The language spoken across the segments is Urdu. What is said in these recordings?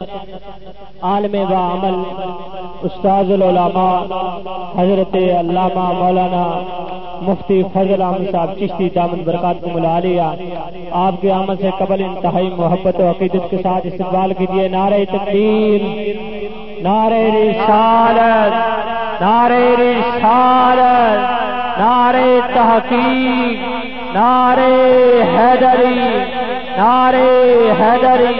عالم و عمل، استاذ العلماء، حضرت علامہ مولانا مفتی فضل احمد صاحب، چشتی دامن برکات کو ملا لیا آپ کے عمل سے قبل انتہائی محبت و عقیدت کے ساتھ استقبال کیجیے نعرہ تقدیر نعرہ رسالت نعرہ رسالت، نعرہ تحقیق، نعرہ حیدری نعرہ حیدری۔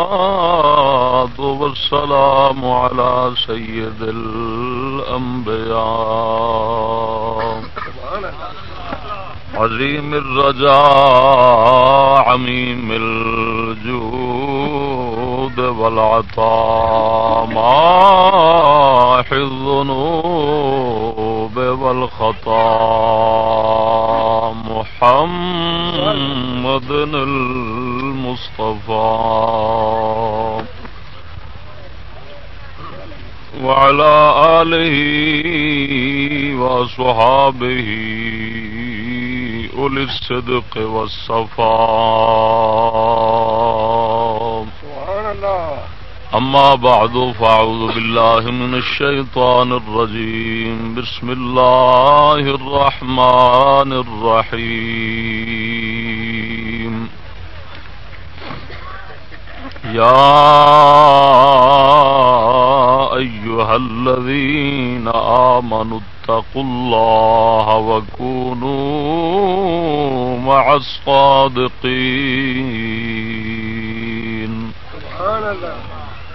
والصلاة والسلام على سيد الأنبياء عظيم الرجاء عميم الجود والعطاء ماح الذنوب والخطا محمد المصطفى وعلى آله وصحابه أولي الصدق والصفاء سبحان الله أما بعد، فأعوذ بالله من الشيطان الرجيم. بسم الله الرحمن الرحيم. يا أيها الذين آمنوا اتقوا الله وكونوا مع الصادقين. سبحان الله.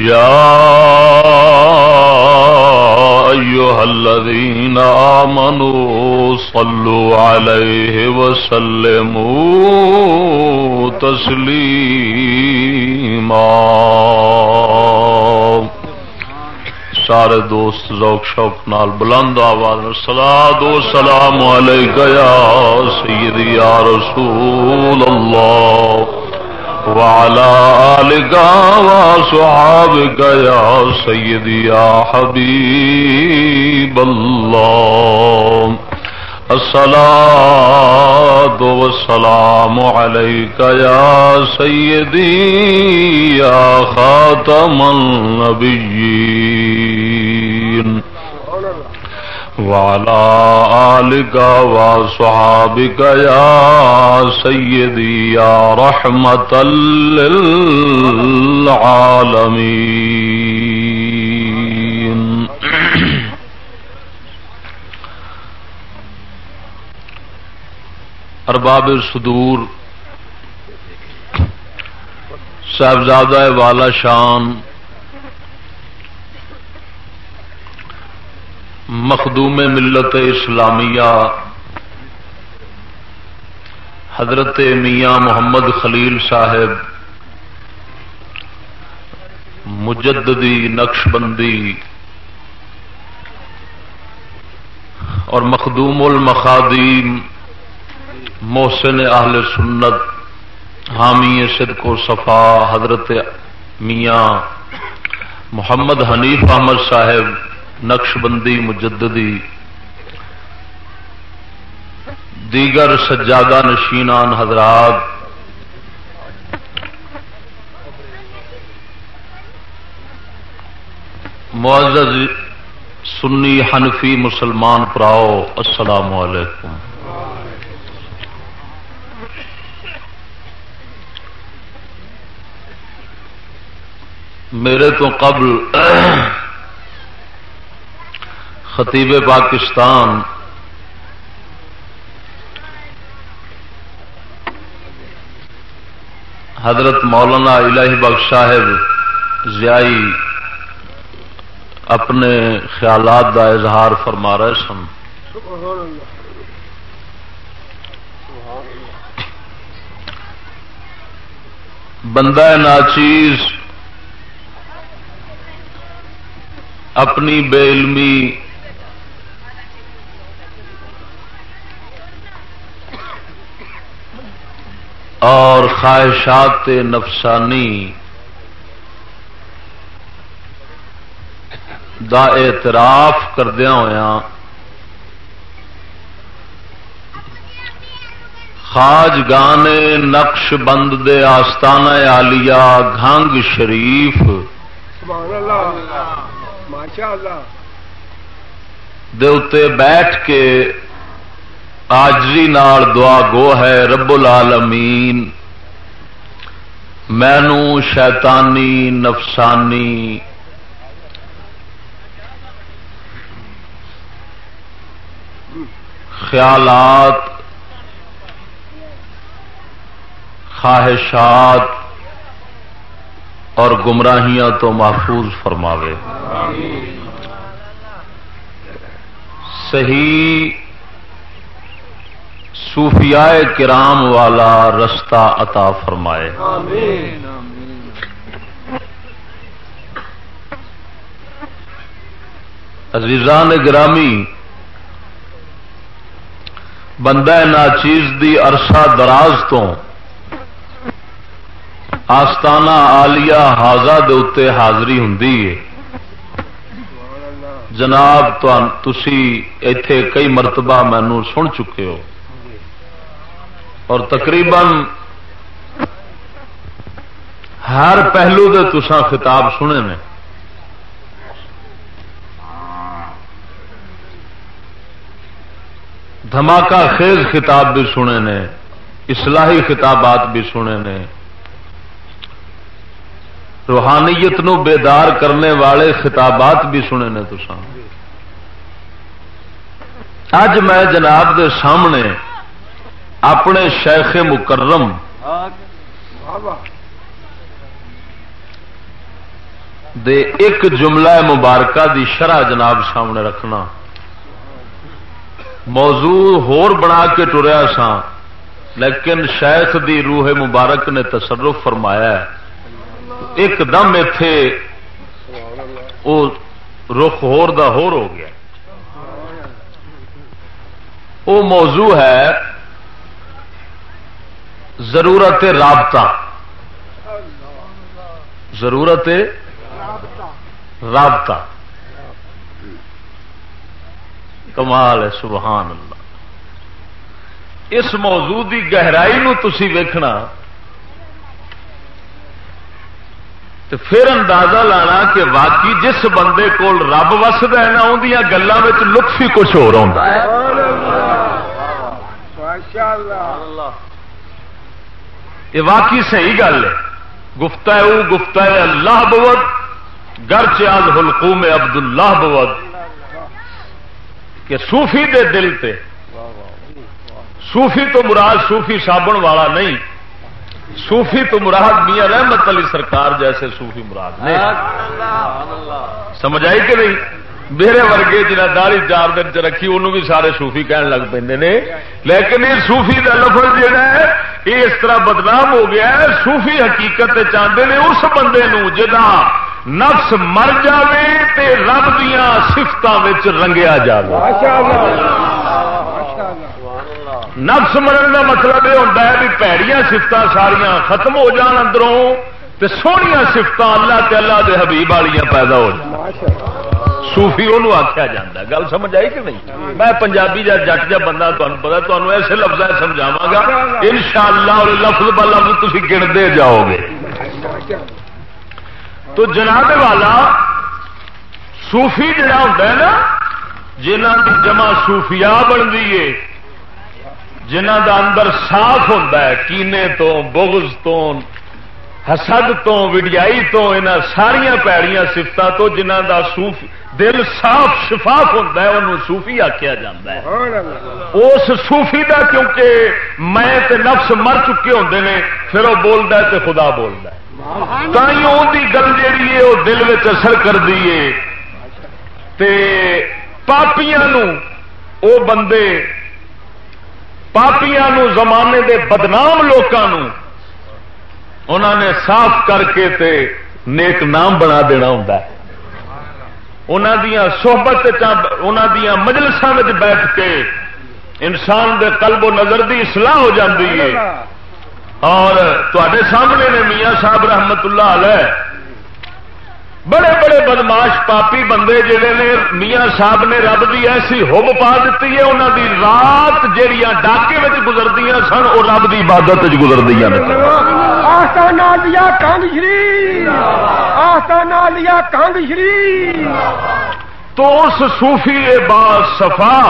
يا أيها الذين آمنوا صلوا عليه وسلموا تسليما. سارے دوست ذوق شوق نال بلند آواز سلا دو سلام علیکہ یا سیدی یا رسول اللہ. وعلى آلك وصحابك يا سيدي يا حبيب الله. الصلاة والسلام عليك يا سيدي يا خاتم النبيين. وعلى آلك وصحابك يا سيدي يا رحمة للعالمين ارباب صدور صاحبزادہ والا شان مخدوم ملت اسلامیہ۔ حضرت میاں محمد خلیل صاحب، مجددی نقش بندی اور مخدوم المخادیم، محسن اہل سنت، حامی صدق و صفا، حضرت میاں محمد حنیف احمد صاحب۔ نقش بندی مجددی، دیگر سجادہ نشینان حضرات، معزز سنی حنفی مسلمان پراؤ، السلام علیکم۔ میرے تو قبل خطیب پاکستان۔ حضرت مولانا الہی بخش صاحب زیائی اپنے خیالات کا اظہار فرما رہے سن۔ بندہ ناچیز اپنی بے علمی اور خواہشات نفسانی دا اعتراف کردیا ہوا خاج گانے نقش بند دے آستانہ آلیا گھنگ شریف۔ دے اتے بیٹھ کے آجری نال دعا گو ہے رب العالمین مینو شیطانی نفسانی۔ خیالات خواہشات اور گمراہیاں تو محفوظ فرماوے۔ صحیح صوفیاء کرام والا رستہ عطا فرمائے۔ عزیزان گرامی، بندہ ناچیز دی عرصہ دراز تو آستانہ آلیا ہاضا دے حاضری ہوں جناب تھی اتے کئی مرتبہ مینو سن چکے ہو۔ اور تقریباً ہر پہلو دے تسان خطاب سنے نے۔ دھماکہ خیز خطاب بھی سنے نے، اصلاحی خطابات بھی سنے نے۔ روحانیت نو بیدار کرنے والے خطابات بھی سنے نے تو اج میں جناب دے سامنے اپنے شیخ مکرم دے ایک جملہ مبارکہ دی شرح جناب سامنے رکھنا۔ موضوع ہور بنا کے ٹریا سا لیکن شیخ دی روح مبارک نے تصرف فرمایا ہے۔ ایک دم اتے وہ رخ ہور دا ہور ہو گیا۔ وہ موضوع ہے ضرورت رابطہ۔ ضرورت رابطہ۔ کمال ہے سبحان اللہ۔ اس موضوع کی گہرائی نو تسی ویکھنا۔ تو پھر اندازہ لانا کہ واقعی جس بندے کول رب وسد ہے نا اندیا گلوں میں لطف ہی کچھ ہو رہا ہے۔ یہ واقعی صحیح گل ہے۔ گفتا ہے اللہ بوت گر چیز حلقوم عبد اللہ بوت کہ صوفی دے دل تے۔ صوفی تو مراد صوفی صابن والا نہیں۔ صوفی تو مراد میاں رحمت علی سرکار جیسے صوفی مراد نہیں سمجھ آئی کہ نہیں؟ میرے ورگے جنہیں داری چار دن چ رکھی انہوں بھی سارے صوفی کہن لگ پہ لیکن یہ صوفی کا لفظ جہا ہے یہ اس طرح بدنام ہو گیا ہے صوفی حقیقت چاہتے ہیں اس بندے نو جا نفس مر جائے تے رب دیا سفت رنگیا جائے نفس مرن کا مطلب یہ ہوتا ہے بھی پیڑیاں سفت ساریا ختم ہو جان اندروں تے سویا سفت اللہ تے اللہ دے حبیب والیاں پیدا ہو جان۔ سوفی وہ آخیا جا گل سمجھ آئی کہ نہیں؟ میں پنجابی جا جٹ جا بندہ تمہیں پتا تمہیں ایسے لفظ سمجھاوا گا۔ ان شاء اللہ اور لفظ ب لفظ تھی گنتے جاؤ گے تو جناب والا، صوفی جڑا ہوتا ہے نا جنہ کی جمع سوفیا بنتی ہے جنہ دا اندر صاف ہوتا ہے، کینے تو، بغض تو، حسد تو، وڈیائی تو یہاں ساریا پیڑیاں سفت تو جنہ دا صوف دل صاف شفاف ہوتا ہے انہوں صوفی آخیا جا اس صوفی دا کیونکہ میں تے نفس مر چکے ہوتے ہیں پھر وہ بولتا ہے تے خدا بولتا ہے۔ تھی گل جیڑی ہے وہ دل میں اثر کر دیے تے پاپیاں نو او بندے پاپیاں نو زمانے دے بدنام لوگوں انہوں نے صاف کر کے تے نیک نام بنا دینا ہوں سوبت مجلسوں میں بیٹھ کے انسان دے قلب و نظر دی اصلاح ہو جاتی ہے۔ اور تے سامنے نے میاں صاحب رحمت اللہ علیہ بڑے بڑے بدماش پاپی بندے جڑے نے میاں صاحب نے رب دی ایسی ہوب پا دیتی ہے انہوں دی رات جہیا ڈاکے میں گزرتی سن وہ رب کی عبادت گزرتی تو اس صوفی با صفا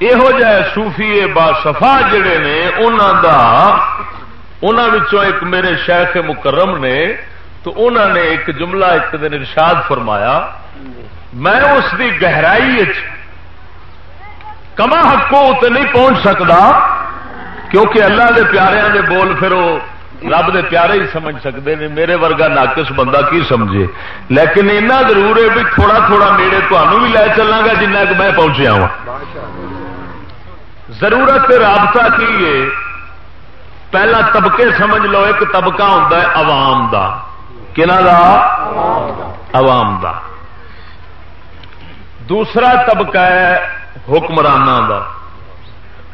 یہو جہ صوفی با صفا جڑے نے انہوں دا انہوں ایک میرے شیخ مکرم نے تو انہوں نے ایک جملہ ایک دن ارشاد فرمایا، میں اس کی گہرائی کما حقوں اتنے نہیں پہنچ سکتا کیونکہ اللہ دے پیارے دے بول پھر وہ رب دے پیارے ہی سمجھ سکتے ہیں میرے ورگا ناقص بندہ کی سمجھے؟ لیکن اتنا ضرور ہے بھی تھوڑا تھوڑا میرے تمہوں بھی لے چلاں گا جنہ کہ میں پہنچیا ہوں ضرورت رابطہ کی ہے؟ پہلا طبقے سمجھ لو، ایک طبقہ ہوتا ہے عوام دا؟ عوام دا۔ دوسرا طبقہ ہے حکمران دا۔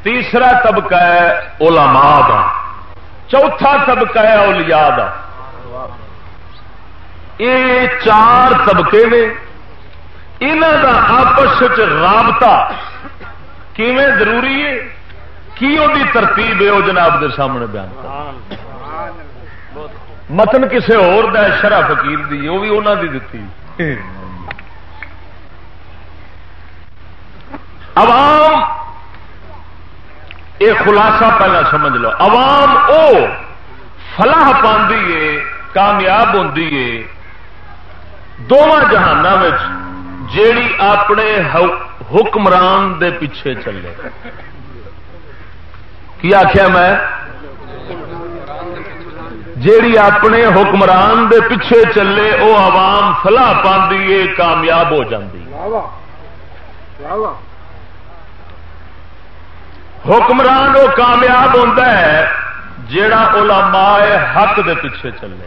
تیسرا طبقہ ہے علماء دا۔ چوتھا طبقہ ہے اولیاء دا۔ یہ چار طبقے نے۔ انہوں کا آپس رابطہ کیویں ضروری ہے؟ کی وہ ترتیب ہے وہ جناب دے سامنے بیان متن کسی شرح فقیر دی، وہ بھی انہوں دی دتی۔ عوام، یہ خلاصہ پہلا سمجھ لو۔ عوام، او فلاح پاندی ہے، کامیاب ہوتی ہے۔ دونوں جہان جیڑی اپنے حکمران دے پیچھے چلے۔ کی آخیا میں؟ جیڑی اپنے حکمران دے پیچھے چلے وہ عوام فلاح پاندی کامیاب ہو جاتی حکمران وہ کامیاب ہوتا ہے، جیڑا علماء حق دے پیچھے چلے۔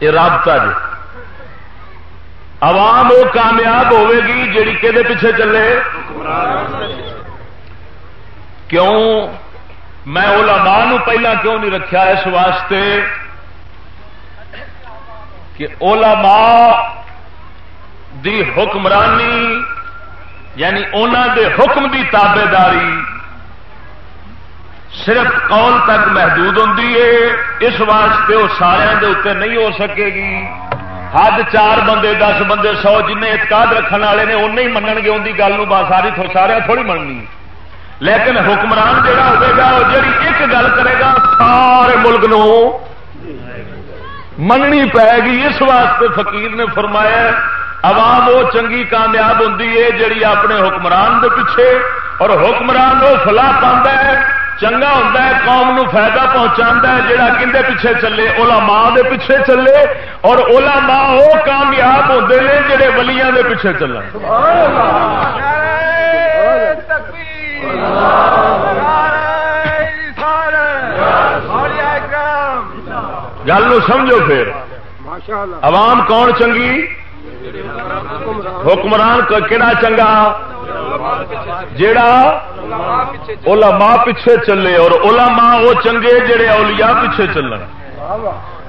یہ رابطہ جی۔ عوام وہ کامیاب ہوے گی، جیڑی کہ پیچھے چلے؟ کیوں؟ میں علماء نو پہلا کیوں نہیں رکھا اس واسطے کہ علماء دی حکمرانی یعنی انہوں دے حکم دی تابے داری صرف قول تک محدود ہوں اس واسطے وہ سارے اتنے نہیں ہو سکے گی۔ حد چار بندے، دس بندے، سو جن اعتقاد رکھنے والے نے، انہیں ہی منگ گے ان کی گل ساری سارے تھوڑی مننی۔ لیکن حکمران جہا ہوگا وہ جی ایک گل کرے گا، سارے ملک نو مننی پائے گی۔ اس واسطے فقیر نے فرمایا، عوام وہ چنگی کامیاب ہوں جڑی اپنے حکمران دے پیچھے۔ اور حکمران وہ فلا پہ چنگا ہوں قوم نو فائدہ پہنچا ہے جہاں کھے پیچھے چلے، اولا ماں دے پیچھے چلے۔ اور اولا ماں وہ کامیاب ہوتے ہیں جہے ولیاں دے پیچھے چلے گل سمجھو پھر۔ عوام کون چنگی؟ حکمران کہڑا چنگا؟ جڑا علماء پیچھے چلے اور علماء وہ چنگے جڑے اولیاء پیچھے چلن۔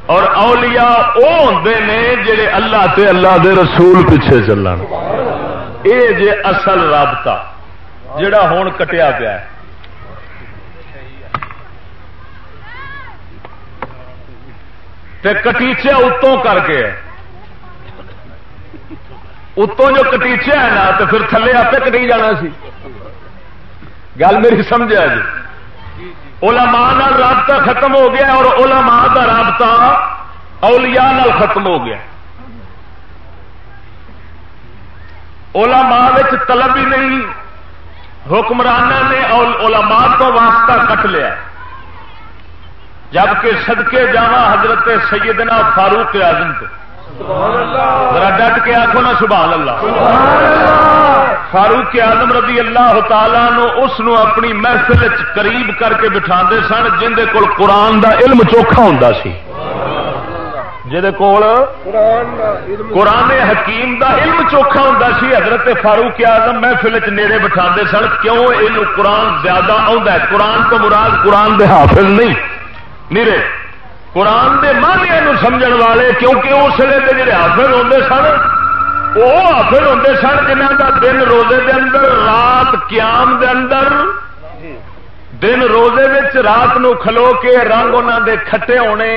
اور اولیاء وہ ہوں نے جڑے اللہ تے اللہ دے رسول پیچھے چلن۔ یہ جے اصل رابطہ۔ جڑا ہون کٹیا پیا کٹیچے اتوں کر کے۔ اتوں جو کٹیچے ہے نا تو پھر تھلے آپ کٹی جانا سی۔ گل میری سمجھا جی علماء نال رابطہ ختم ہو گیا اور علماء کا رابطہ اولیاء نال ختم ہو گیا علماء طلب ہی نہیں۔ حکمران نے علماء کو واسطہ کٹ لیا۔ جبکہ سدکے جانا حضرت سیدنا فاروق اعظم کو ذرا ڈٹ کے آخو نا سبحان اللہ۔ فاروق آدم رضی اللہ تعالی نو اس نو اپنی محفل قریب کر کے بٹھا سن، جن کول قرآن دا علم چوکھا ہوں سی۔ کول قرآن حکیم دا علم چوکھا ہوں سی حضرت فاروق آزم محفل چ نیڑے بٹھا سن۔ کیوں یہ قرآن زیادہ آ قرآن تو مراد قرآن دے حافظ نہیں۔ نیرے قرآن دے مانیا سمجھ والے کیونکہ اس لیے جڑے حافظ ہوتے سن وہ حافظ ہوتے سن جنہ کا دن روزے دے اندر رات قیام دے اندر۔ دن روزے رات نو کھلو کے رنگ انہوں دے کھٹے ہونے۔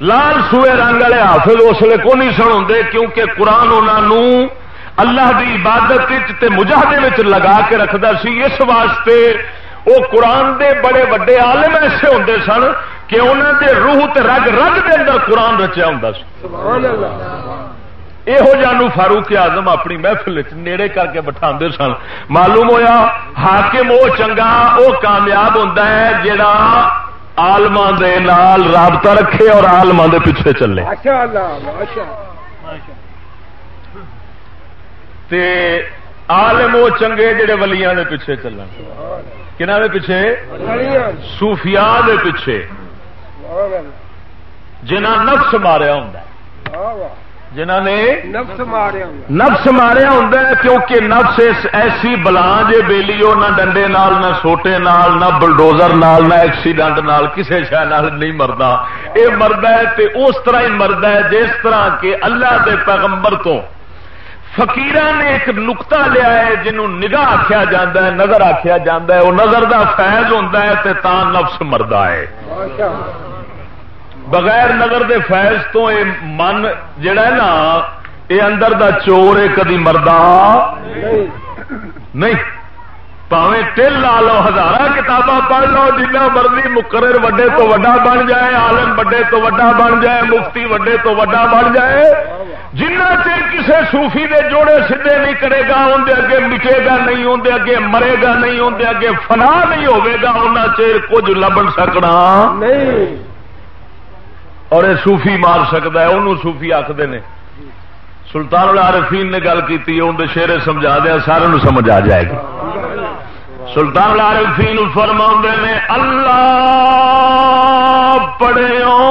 لال سوئے رنگ والے حافظ اس لیے کو نہیں سن ہوں کیونکہ قرآن انہوں اللہ دی عبادت مجاہدے لگا کے رکھتا سی۔ اس واسطے وہ قرآن دے بڑے وڈے عالم ایسے ہوں سن کہ انہوں دے روح تے رگ رگ دے اندر قرآن رچیا ہوں یہو جانو فاروق آزم اپنی محفل نیڑے کر کے بٹھا سن۔ معلوم ہویا حاکم وہ چنگا وہ کامیاب ہوتا ہے جڑا آلما نال رابطہ رکھے اور آلما دے پیچھے چلے۔ تے آلم وہ چنگے جڑے ولیاں دے پیچھے چلن۔ کنہ دے پیچھے؟ سوفیا دے پیچھے۔ جنہ نفس ماریا ہوں جنہ نے نفس ماریا ہوں۔ کیونکہ نفس ایسی بلا جے بیلی نہ ڈنڈے نال نہ سوٹے نال نہ بلڈوزر نال نہ ایکسیڈنٹ نال کسی شہ نہیں مردا۔ یہ مرد ہے تے اس طرح ہی مرد ہے جس طرح کہ اللہ دے پیغمبر تو فقیر نے ایک نکتا لیا ہے جنہوں نگاہ آخیا جا ہے نظر آخیا ہے۔ وہ نظر دا فیض ہوتا ہے تے تا نفس مردہ ہے۔ بغیر نظر دے فیض تو اے من جڑا ہے نا یہ اندر دا چور ہے کدی مردا؟ نہیں۔ پاوے ٹل لا لو ہزار کتاباں پڑھ لو، جنہ مرضی مقرر وڈے تو وڈا بن جائے، عالم وڈے تو وڈا بن جائے، مفتی وڈے تو وڈا بن جائے، جنہ چر کسی سوفی دے جوڑے سیدے نہیں کرے گا اندر اگے مٹے گا نہیں اندر اگے مرے گا نہیں اندر اگے فنا نہیں ہوگا ان چیر کچھ لبن سکنا۔ نہیں۔ اور یہ سوفی مار سکتا ہے، انہوں سوفی آخر نے۔ سلطان العارفین نے گل کی اندر شیرے سمجھا دیا سارے سمجھ آ جائے گی۔ سلطان العارفین فرما نے، اللہ پڑھو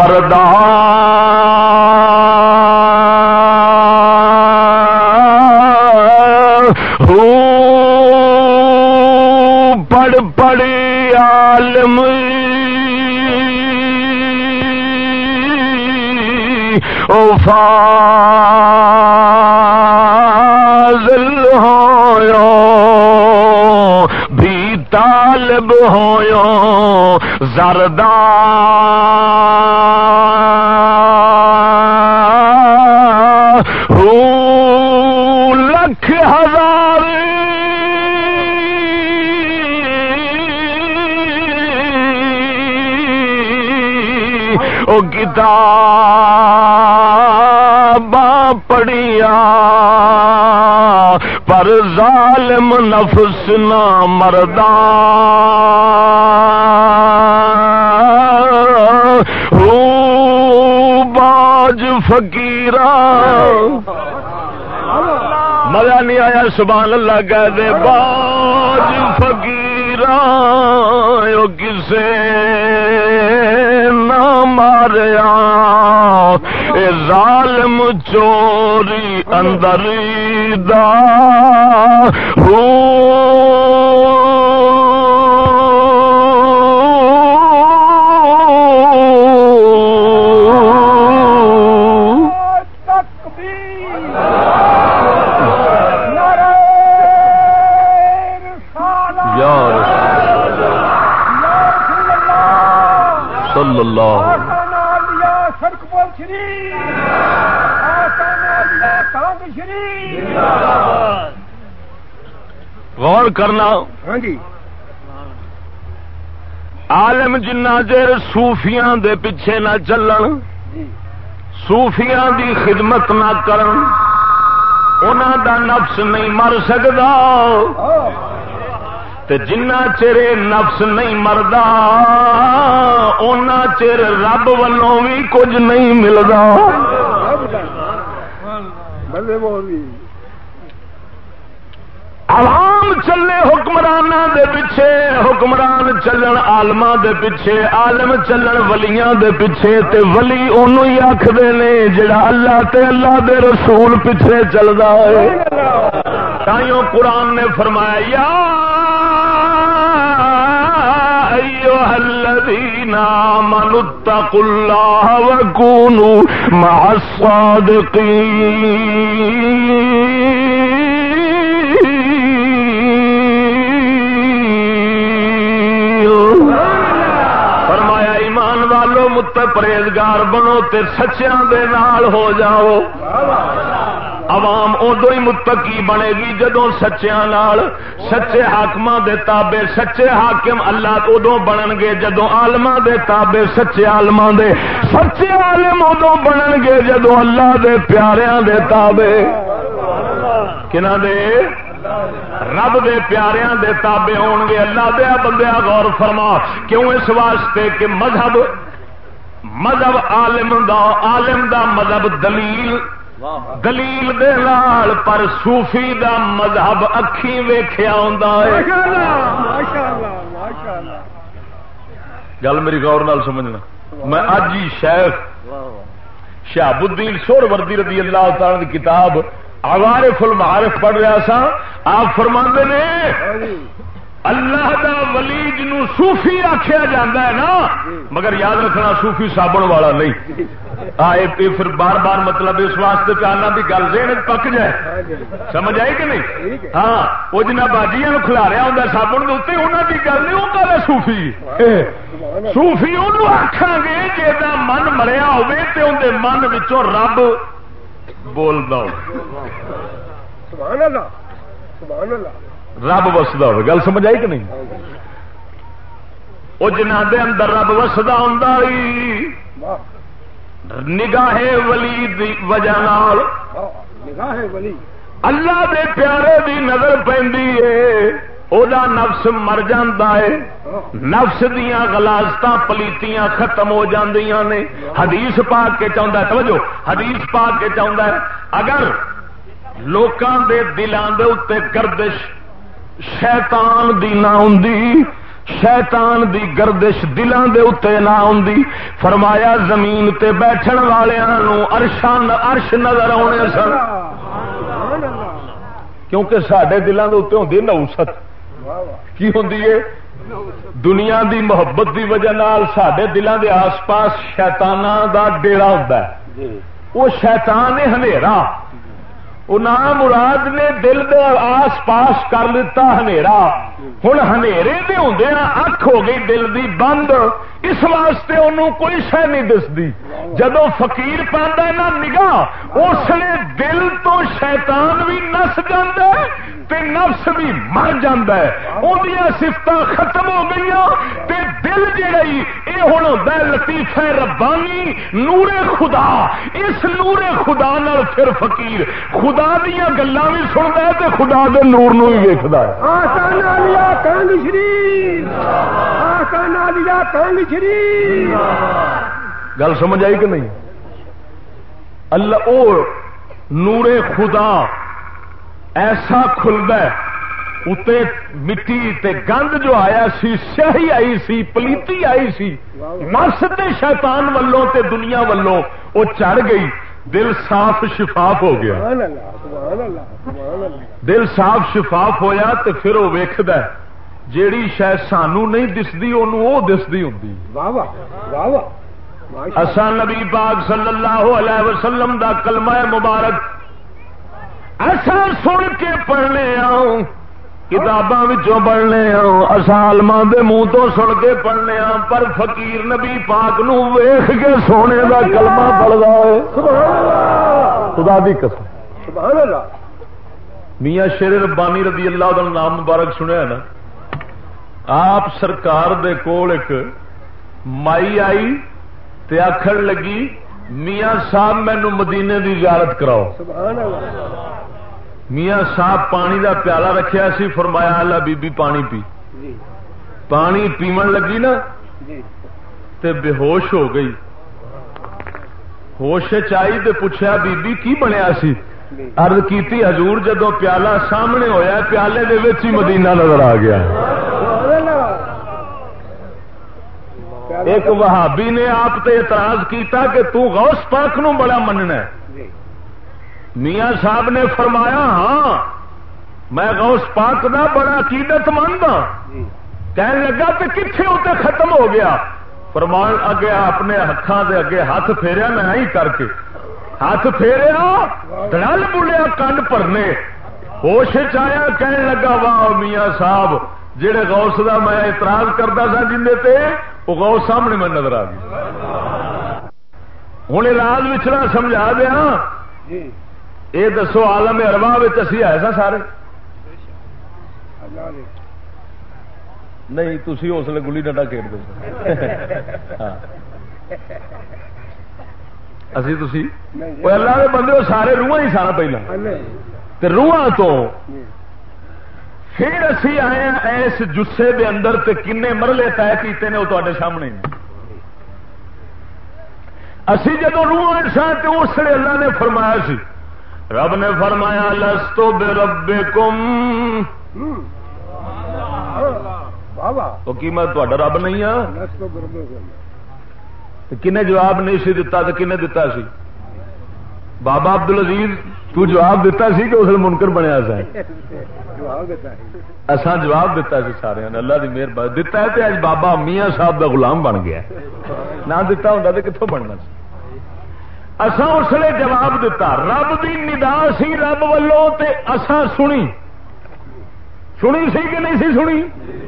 پردہ۔ پڑ پڑے عالم۔ او فاضل ہو بھی طالب ہو زردار لکھ ہزار۔ او کتاب پڑیا پر ظالم نفس نہ مردہ ہوں باج فکیر مزہ نہیں آیا، سبحان اللہ کہہ دے، باج فکیر کسے نہ ماریا. اے ظالم چوری اندر دا. کرنا ہاں جی۔ عالم جنا چر سوفیاں دے پیچھے نہ چلن صوفیاں دی خدمت نہ کرن دا نفس نہیں مر سکتا جنا چر نفس نہیں مردا چر رب والوں بھی کچھ نہیں ملتا عوام چلے حکمران دے پیچھے، حکمران چلن آلما دے پیچھے آلم چلن، ولیاں دے پیچھے تے ولی انہوں ہی آخر نے، جڑا اللہ تے اللہ دے رسول پیچھے چلتا ہے۔ تائیوں قرآن نے فرمایا، یا أيها الذين آمنوا اتقوا الله وكونوا مع الصادقين فرمایا، ایمان والو مت پرہیزگار بنو تے سچیاں دے نال ہو جاؤ۔ عوام ادو ہی متقی بنے گی جدو سچیا سچے حاقم دے تابے سچے حاکم اللہ ادو بنن گے جدو آلما دے تابے سچے آلما دے۔ سچے عالم ادو بنن گے جدو اللہ دے پیاریاں دے تابے کنا دے؟ رب دے پیاریاں دے تابے ہون گے، اللہ دیا بندیا غور فرما، کیوں اس واسطے کہ مذہب مذہب عالم دا عالم دا مذہب دلیل دلیل دے لال پر صوفی دا مذہب اکھی ویخیا ہوں گل میری غور نال سمجھنا۔ میں اج ہی شیخ شہاب الدین سور وردی رضی اللہ تعالی کی کتاب عوارف المعارف پڑھ رہا سا آپ فرما نے اللہ دا ولی جنو صوفی آخیا جا ہے نا مگر یاد رکھنا صوفی صابن والا نہیں۔ آئے پھر بار بار مطلب اس واسطے پہنا بھی گل دین پک جائے۔ سمجھ آئی کہ نہیں؟ ہاں وہ جنہ باجیا کھلا رہا ہوں سابن کے انہوں کی گل نہیں وہ کہ صوفی۔ صوفی انہوں آخا گے جا من مریا ہوے اندر من وچوں رب بولتا رب وسدا ہو۔ گل سمجھ آئی کہ نہیں؟ وہ جنہ دے اندر رب وسدا ہوں نگاہ ولی دی وجہ نال۔ اللہ دے پیارے دی نظر پہ نفس مر ہے۔ نفس دیا گلاست پلیتیاں ختم ہو جاندیاں نے۔ حدیث پا کے چاہتا توجہ، حدیث پا کے چاہتا ہے۔ اگر لوکاں دے دلان دے اتنے گردش شیطان دی نہ ہوں شیطان دی گردش دلان دے اتنے نہ ہوں فرمایا زمین تے بیٹھن والوں ارشان ارش نظر آنے سن۔ کیونکہ سڈے دلان دے اتنے ہوں نوست کی ہوں دنیا دی محبت دی وجہ نال سڈے دلان دے آس پاس شیتان دا ڈیرا ہوں وہ شیطان ہے مراد نے دل دے آس پاس کر لیتا ہوں ہوں اکھ ہو گئی دل دی بند۔ اس واسطے انہوں کوئی شہ نہیں دستی جدو فقیر پہ نا نگاہ اس نے دل تو شیطان بھی نس تے نفس بھی مر سفت ختم ہو گئی دل جہی یہ ہوں ہوتا ہے لطیفہ ربانی نور خدا۔ اس نور خدا نال پھر فقیر خدا دیا گلا بھی سنتا ہے تو خدا دے نور نو ہی ویکد گل سمجھ آئی کہ نہیں؟ اللہ او نور خدا ایسا کھلتا اتنے مٹی تے گند جو آیا سی سیاہی آئی سی پلیتی آئی سی مس تے شیطان ولوں تے دنیا ولوں وہ چڑھ گئی۔ دل صاف شفاف ہو گیا۔ دل صاف شفاف ہویا تے پھر وہ ویکد جیڑی شاید سانو نہیں دستی وہ دستی ہوں اصا نبی پاک صلی اللہ علیہ وسلم دا کلمہ مبارک ایسا سن کے پڑھنے آؤں کتاباں پڑھنے اسالما دے منہ تو سن کے پڑھنے آؤں پر فقیر نبی پاک نو ویخ کے سونے کا کلمہ پڑھتا ہے۔ خدا دی قسم۔ سبحان اللہ! میاں شیر ربانی رضی اللہ کا نام مبارک سنیا نا؟ آپ سرکار دے کول ایک مائی آئی تے آخر لگی میاں صاحب مینو مدینے دی زیارت کراؤ۔ میاں صاحب پانی دا پیالہ رکھیا سی، فرمایا اللہ بی بی، پانی پی۔ پانی پیمن لگی نا، تے بے ہوش ہو گئی۔ ہوش چائی تے پوچھا بی بی، کی بنیا سی؟ ارد کیتی، حضور جدو پیالہ سامنے ہویا، پیالے دے وچ ہی مدینہ نظر آ گیا۔ ایک وہابی نے آپ تے اعتراض کیتا کہ تو غوث پاک نو بڑا مننا ہے۔ جی۔ میاں صاحب نے فرمایا ہاں میں غوث پاک دا بڑا عقیدت مند ہاں۔ جی۔ کہنے لگا کہ کتنے اتنے ختم ہو گیا۔ فرمان اگے اپنے ہاتھوں دے اگے ہاتھ پھیریا میں ہی کر کے۔ ہاتھ پھیریا دڑل بولیا کن پرنے ہوش چیا کہنے لگا واہ میاں صاحب جہے غوث دا میں اعتراض کرتا سا جن وہ سامنے میں نظر آ گئی۔ ہوں علاج وچنا سمجھا دیا۔ یہ دسو آلم اروا اسی ہے سا سارے؟ نہیں تھی اس لیے گلی ڈنڈا کھیڈ دو اسی تسی؟ نہیں وہ اللہ کے بندے سارے روح ہی سارا پہلا۔ نہیں۔ تے روح تو پھر اسی آئے ہیں اس جسے دے اندر تے کنے مرلے طے کیتے نے وہ تے سامنے نے اسی جدو روح انسان تے اس لیے اللہ نے فرمایا سی رب نے فرمایا لستو بے رب وہ کی میں تھوڑا رب نہیں ہاں؟ تو کنے جواب نہیں سی دتا تے کنے دتا سی؟ بابا عبد العزیز تو جواب دیتا سی کہ اس لیے منکر بنیا سا اساں جواب دیتا سی سارے نے اللہ دی مہربانی۔ دیتا ہے تے اج بابا میاں صاحب دا غلام بن گیا نہ دیتا ہوندا تے کتھوں بننا سی؟ اساں اس لیے جواب دیتا رب دی ندا سی رب والوں تے اساں سنی۔ سنی سی کہ نہیں سی سنی؟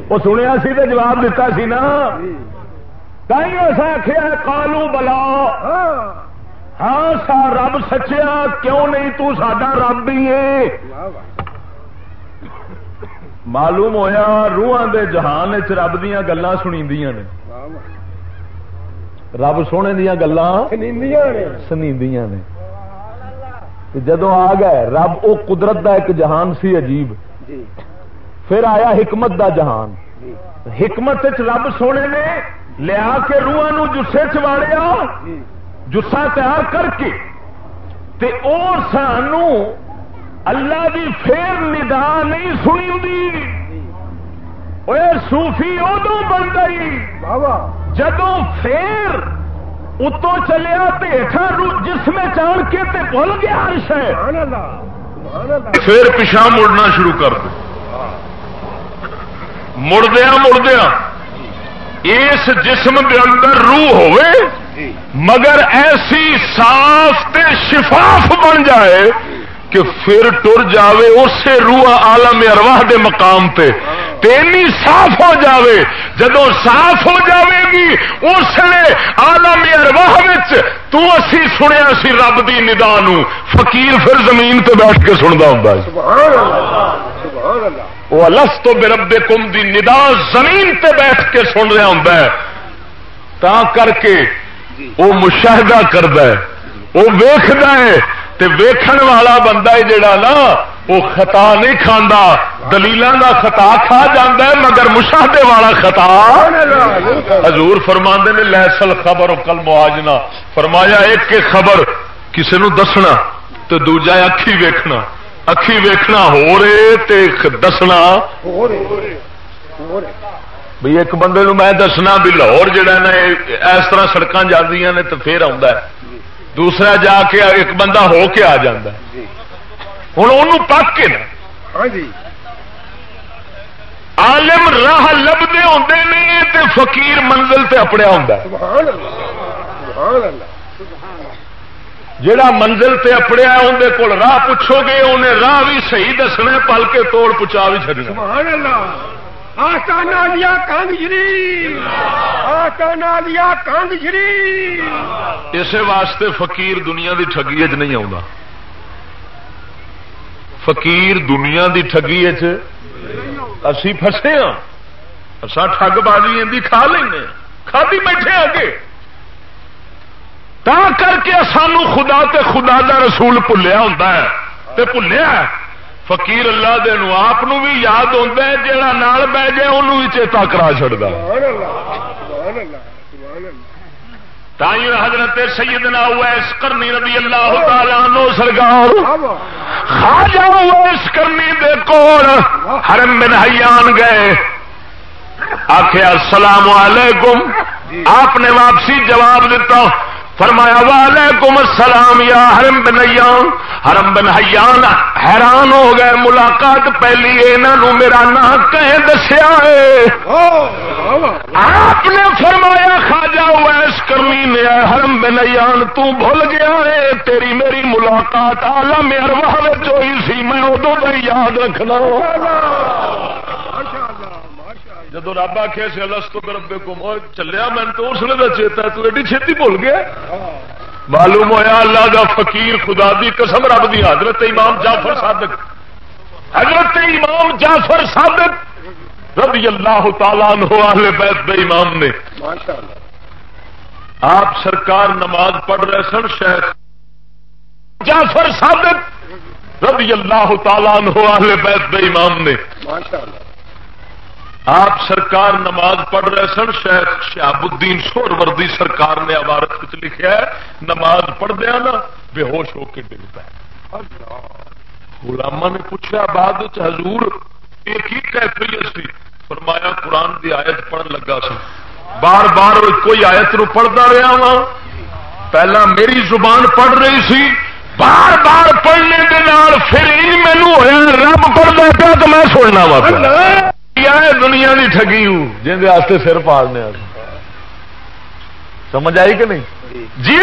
وہ سنیا سی تے جواب دیتا سی نا۔ کہیں اساں آخیا کالو بلا۔ ہاں سا رب سچیا کیوں نہیں؟ تو ساڈا رب ہی ہے۔ معلوم ہویا روحاں دے جہان چ رب دیا گلا سنی نے۔ بابا رب سونے دیا گلا نیندیاں نے۔ سنی جدو آ گئے رب او قدرت دا ایک جہان سی عجیب۔ جی۔ پھر آیا حکمت دا جہان۔ جی۔ حکمت رب سونے نے لیا کے روحاں نو جسے چ واڑیا جسا تیار کر کے تے او سانو اللہ دی پھر ندا نہیں سنی ہوندی اوے صوفی ادو بن گئی بابا جدو پھر اتو چلیا پیٹا جسم چان کے تے بھول گیا عرش ہے سبحان اللہ سبحان اللہ۔ پھر پیچھا مڑنا شروع کر دے۔ مڑدیا مڑدیا اس جسم دے اندر روح ہوئے۔ مگر ایسی صاف تے شفاف بن جائے کہ پھر ٹر جاوے اسے روح عالم ارواح دے مقام تے۔ تینی صاف ہو جاوے۔ جدو صاف ہو جاوے گی اس لیے عالم ارواح وچ تو اسی سنیا سی رب دی ندا نو۔ فقیر پھر زمین تے بیٹھ کے سندا ہوندا ہے۔ سبحان اللہ۔ سبحان اللہ وہ تو دی ندا زمین تے بیٹھ کے سن رہا ہوں تا کر کے وہ مشاہدہ کرتا ہے وہ ویخد ہے تے ویکھن والا بندہ ہے جڑا نا وہ خطا نہیں کھانا دلیلوں دا خطا کھا جاندہ ہے مگر مشاہدے والا خطا۔ حضور فرماندے نے لہسل خبر و کل مواجنا فرمایا ایک کے خبر کسی نو دسنا تو دوجا اکھی ویکھنا۔ اکھی ویکھنا ہو رہے تے دسنا۔ ہو رہے۔ بھئی ایک بندے نو میں دسنا بھی لاہور جڑا نا اس طرح سڑکاں جاندیاں نے تو پھر ہے۔ دوسرا جا کے ایک بندہ ہو کے آ جی۔ ہن اونوں پک کے نا۔ ہاں جی۔ عالم راہ لبدے ہوندے نے تے فقیر منزل تے اپڑیا ہوندا سبحان اللہ جیڑا منزل تے اپڑیا اندر کول راہ پوچھو گے انہیں راہ بھی صحیح دسنا پل کے توڑ پچا بھی چڈنا سبحان اللہ آسانا کانگ شری آسانا دیا کانگ شری اسی واسطے فقیر دنیا دی ٹھگی چ نہیں آتا فقیر دنیا دی ٹھگی اسی فسے ہاں۔ اصا ٹگ بازی اندی کھا لینا ہاں۔ کھا بھی بیٹھے آگے تا کر کے سانو خدا تے خدا دا رسول بھولیا ہوتا ہے۔ تے بھولیا فقیر اللہ دے نو آپ بھی یاد ہوتا ہے جہاں نال بہ جائے انہوں بھی چیتا کرا چڑتا سبحان حضرت سیدنا اویس کرنی رضی اللہ تعالیٰ عنہ سرکار، خواجہ اویس کرنی دے کول حرم بن حیان گئے۔ آخیا السلام علیکم۔ آپ نے واپسی جواب دیتا فرمایا، وعلیکم السلام یا حرم بن حیان حرم بن حیان حیران ہو گئے، ملاقات پہلی انہوں میرا نام کہیں دسیا ہے۔ آپ نے فرمایا، خواجہ ویس کرمی نے حرم بن ایان، تو بھول گیا ہے، تیری میری ملاقات عالم ارواح وچ ہوئی سی، میں ادو کا یاد رکھنا۔ اللہ اللہ جدو رب آخیا سی الس تو ربے کو چلیا میں تو اس لیے چیتا تو ایڈی چھتی بھول گیا۔ معلوم ہویا اللہ دا فقیر خدا دی قسم رب دی حضرت امام جعفر صادق۔ حضرت امام جعفر صادق رضی اللہ تعالیٰ عنہ اہل بیت دے امام نے۔ اللہ آپ سرکار نماز پڑھ رہے سن شیخ جعفر صادق رضی اللہ تعالیٰ عنہ اہل بیت دے امام نے۔ ماشاء اللہ آپ سرکار نماز پڑھ رہے سن، شیخ شہاب الدین سور وردی سرکار نے عبارت کچھ لکھا ہے، نماز پڑھ دیا ہاں نا، بے ہوش ہو کے ڈگ پہ غلامہ نے پوچھا بعد حضور ایک ہی کیفیت سی؟ فرمایا، قرآن دی آیت پڑھن لگا سی بار بار کوئی آیت نو پڑھتا رہا وا ہاں۔ پہلا میری زبان پڑھ رہی سی، بار بار پڑھنے کے نال پھر ہی مینو ہوا رب پڑھتا پیا تو میں سننا وا۔ کیا ہے دنیا کی ٹگی جن سر پالنے سمجھ آئی کہ نہیں؟ جی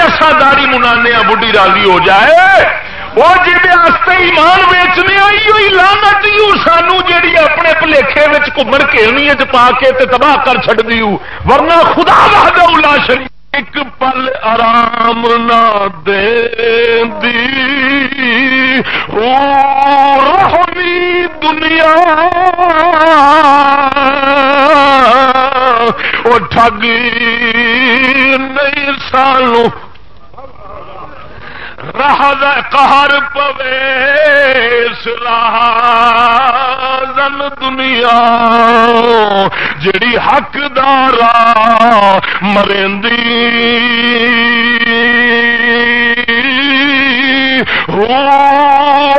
اصا داڑی منانے بڑھی راضی ہو جائے۔ وہ جی ایمان ویچنے آئی لانت سانو جیڑی اپنے پلیکھے گھومن کھیلنی پا کے تے تباہ کر چڑ دی ورنہ خدا وحدہ لا شریک ایک پل آرام نہ دے دی او رحمی دنیا۔ وہ ٹھگ نہیں سالو راہ قہر پویس راہ دنیا۔ جڑی حقدار مرندی ہو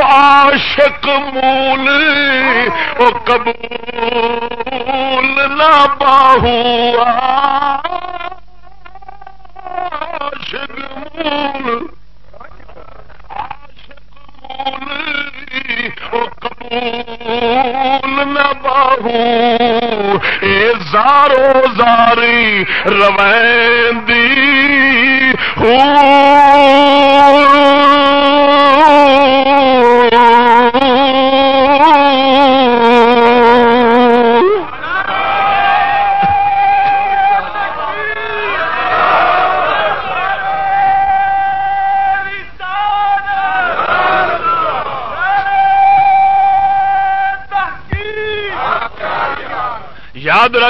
عاشق مول او قبول نہ باہو عاشق مول قبول نہ باہو اے زارو زاری رویندی ہوں یاد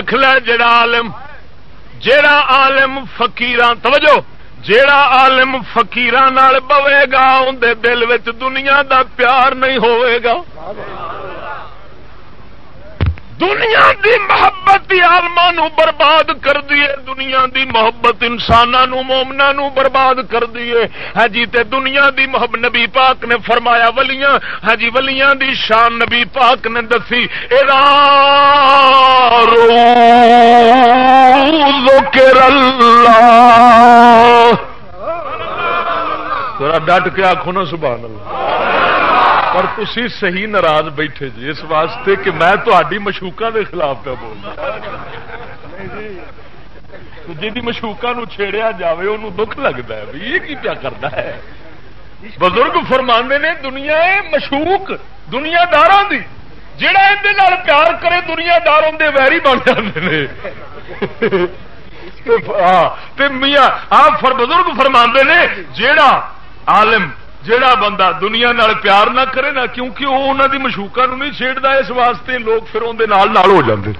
رکھ لے جڑا عالم جیڑا عالم فقیراں توجہ! جیڑا عالم فقیراں نال بوے گا اندے دل وچ دنیا دا پیار نہیں ہوئے گا۔ دنیا دی محبت دی آلما نو برباد کر دیے دنیا دی محبت انسان مومنا نو برباد کر دیے ہاں جی تے دنیا دی محبت نبی پاک نے فرمایا، ولیاں ہاں جی ولیاں دی شان نبی پاک نے دسی ذکر اللہ۔ تھوڑا ڈٹ کے آخو نا، سبحان اللہ۔ پر تسی صحیح ناراض بیٹھے جی اس واسطے کہ میں تاری مشوکا کے خلاف پہ بول جی مشوکا چھیڑیا جاوے انہوں دکھ لگتا ہے بھی یہ کی پیا کرتا ہے بزرگ فرماندے نے دنیا مشوق دنیا دار جہا اندر پیار کرے دنیا دار اندر ویری بن جاتے ہیں میاں آپ بزرگ فرماندے نے جیڑا عالم جیڑا بندہ دنیا نال پیار نہ کرے نا، کیونکہ وہ انہوں دی مشوکا نہیں چھیڑتا اس واسطے لوگ پھر اندر ہو جاندے۔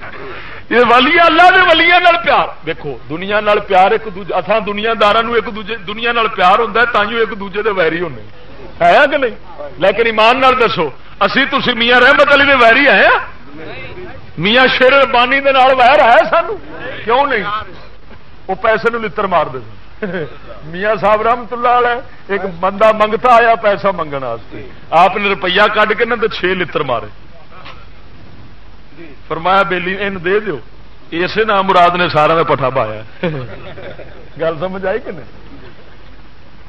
یہ ولی اللہ دے ولیاں نال پیار۔ دیکھو، دنیا نال پیار ایک دوجے اتھا دنیا دار ایک دوجے، دنیا نال پیار ہوتا ہے، تائیوں ایک دوجے دے ویری ہونے ہے کہ نہیں؟ لیکن ایمان نال دسو، اسی تسی میاں رحمت علی دے ویری آئے میاں شیر بانی دے نال ویر ہے سانو؟ کیوں نہیں؟ وہ پیسے نو لتر مار دے میاں صاحب رحمت اللہ علیہ، ایک بندہ منگتا آیا پیسہ منگن واسطے۔ آپ نے روپیہ کٹ کے نا تو چھ لتر مارے۔ فرمایا، بیلی، ان دے دیو۔ اسے نام مراد نے سارا میں پٹھا پایا۔ گل سمجھ آئی کہ نہیں؟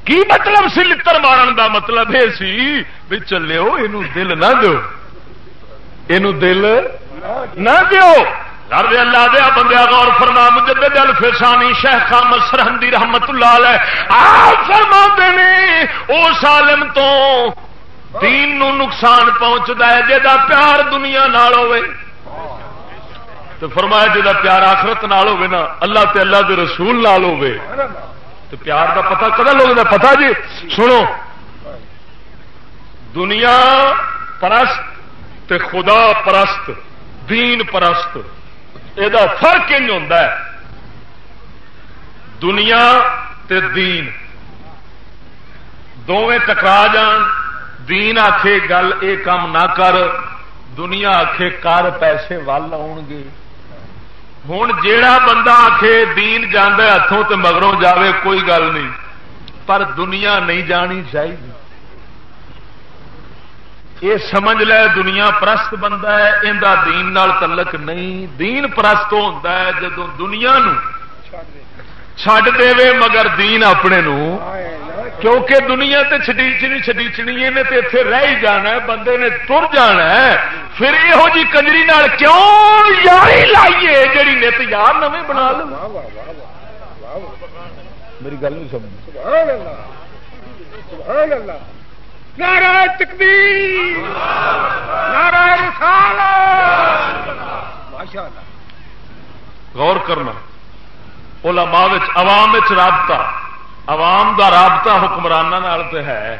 کی مطلب سی لتر مارن دا مطلب یہ سی بھی چلو یہ دل نہ دو دل نہ دیو۔ گھر دے اللہ دیا بندیا غور فرما، مجدد الفسانی شیخ خامد سرحدی رحمت اللہ علیہ، آپ فرما نے اس عالم تو دین نو نقصان پہنچتا ہے جہاں پیار دنیا نال ہوئے۔ تو فرمایا جا پیار آخرت نال ہوے نا، اللہ تے اللہ دے رسول نال ہوے تو پیار دا پتہ کدا لوگ دا پتہ جی؟ سنو۔ دنیا پرست تے خدا پرست، دین پرست۔ یہ فرق ہوتا ہے۔ دنیا تے دین۔ دونیں ٹکرا جان۔ دین آخے گل یہ کام نہ کر۔ دنیا آخے کر پیسے ول آؤ گے۔ ہوں جیڑا بندہ آخے دین جانا ہاتھوں تے مگروں جاوے کوئی گل نہیں۔ پر دنیا نہیں جانی چاہیے یہ سمجھ لے دنیا پرست بندہ ہے اندر دین نال تعلق نہیں۔ دین پرست ہوتا ہے جدو دنیا نو چھڈ دے مگر دین اپنے نو کیونکہ دنیا تے چھڈیچنی چھڈیچنی نے تے اتنے رہ ہی جانا ہے بندے نے تر جانا ہے۔ پھر یہو جی کنجری نال کیوں یاری لائیے؟ جیڑی نت یار نو بنا لو۔ میری گل نہیں سمجھ۔ نعرہ تکبیر! نعرہ رسالت! ماشاءاللہ! غور کرنا، علماء وچ عوام وچ رابطہ، عوام دا رابطہ حکمرانہ نال تے ہے،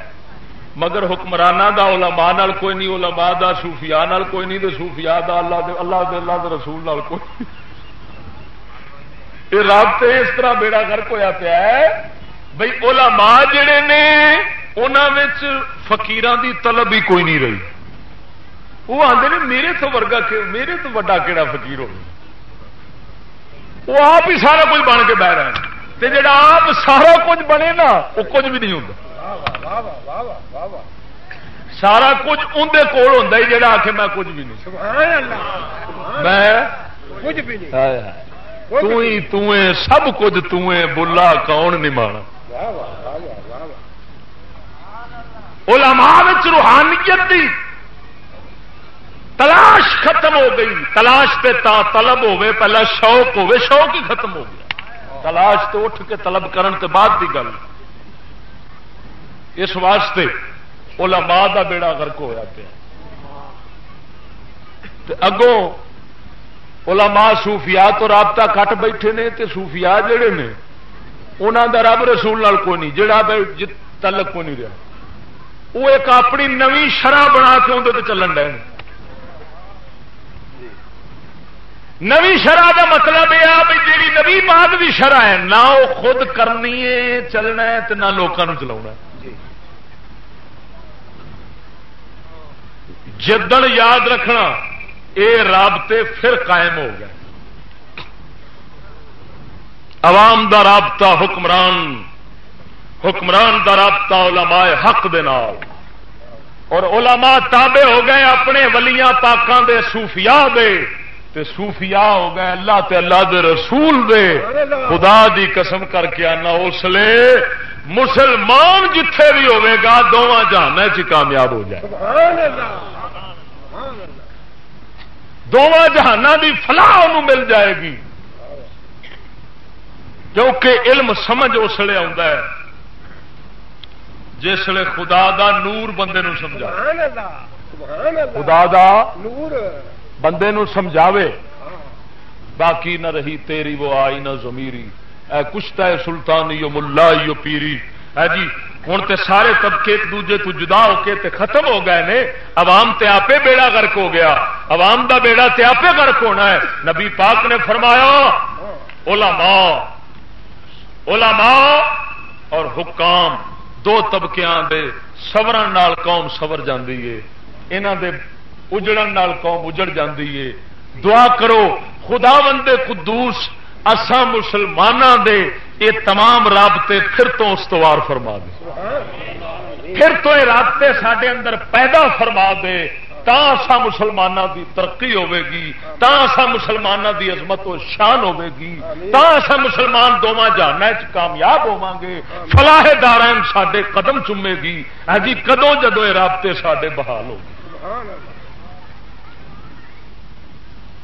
مگر حکمرانہ دا علماء نال کوئی نہیں، علماء دا، صوفیاء نال کوئی نہیں، تے صوفیاء دا اللہ دے اللہ دے اللہ دے رسول نال کوئی نہیں۔ یہ رابطے اس طرح بیڑا گرک ہویا پیا ہے، بھئی علماء جڑے نے فقیران دی طلب ہی کوئی نہیں رہی وہ آتے نے میرے تو ورگا میرے تو وڈا کہڑا فقیر ہو وہ آپ ہی سارا کچھ بن کے بہ رہے ہیں جڑا آپ سارا کچھ بنے نا وہ کچھ بھی نہیں ہوتا سارا کچھ اندر کول ہوتا ہی جڑا آخ میں کچھ بھی نہیں میں کچھ بھی نہیں تو سب کچھ تیں بلا کون نہیں مانا علماء روحانیت دی تلاش ختم ہو گئی۔ تلاش پہ تا طلب ہوے پہلا شوق ہوے شوق ہی ختم ہو گیا۔ تلاش تو اٹھ کے طلب کرن تے بعد کی گل۔ اس واسطے علماء دا بیڑا غرق ہوا پیا۔ اگوں علماء صوفیاء تو رابطہ کٹ بیٹھے نے تے صوفیاء جڑے نے انہوں دا رب رسول نال کوئی نہیں، جڑا تعلق کو نہیں رہا۔ وہ ایک اپنی نوی شرح بنا کے اندر چلن ڈے نوی شرح کا مطلب یہ جی نوی بعد بھی شرح ہے نہ وہ خود کرنی ہے چلنا ہے تو نہ لوگوں چلا جدن یاد رکھنا یہ رابطے پھر قائم ہو گئے۔ عوام دا رابطہ حکمران حکمران دا رابطہ علماء حق دے نال۔ اور علماء تابع ہو گئے اپنے ولیاں پاکاں دے، صوفیاء دے۔ تے صوفیاء ہو گئے اللہ تے اللہ دے رسول دے۔ خدا دی قسم کر کے آنا اس لیے مسلمان جتھے بھی ہوے گا دونوں جہان چ کامیاب ہو جائے۔ دونوں جہانوں دی فلاح مل جائے گی۔ کیونکہ علم سمجھ اس لیے آتا ہے۔ جس لیے خدا دا نور بندے نو سمجھا خدا دا نور۔ بندے نو سمجھاوے۔ باقی نہ رہی تیری وہ آئی نہ زمیری اے کشتا ہے سلطانی یو ملا یو پیری۔ ہے جی ہوں تے سارے طبقے ایک دوجے تو جدا ہو کے تے ختم ہو گئے نے۔ عوام تے آپ بیڑا گرک ہو گیا۔ عوام دا بیڑا تے آپ گرک ہونا ہے۔ نبی پاک نے فرمایا علماء علماء اور حکام۔ دو طبقے دے سورن نال قوم سور جاندی ہے۔ انہاں دے اجڑن نال قوم اجڑ جاندی ہے۔ دعا کرو خدا بندے قدوس اسا مسلمانوں دے یہ تمام رابطے پھر تو استوار فرما دے۔ پھر تو یہ رابطے سڈے اندر پیدا فرما دے۔ تا اسا مسلمانوں دی ترقی ہوے گی تا اسا مسلمانوں دی عظمت و شان ہوے گی تا اسا مسلمان دونوں جانا کامیاب ہوا گے۔ فلاح دارائن سڈے قدم چومے گی۔ ہاں جی کدوں جدو یہ رابطے سڈے بحال ہو گئے؟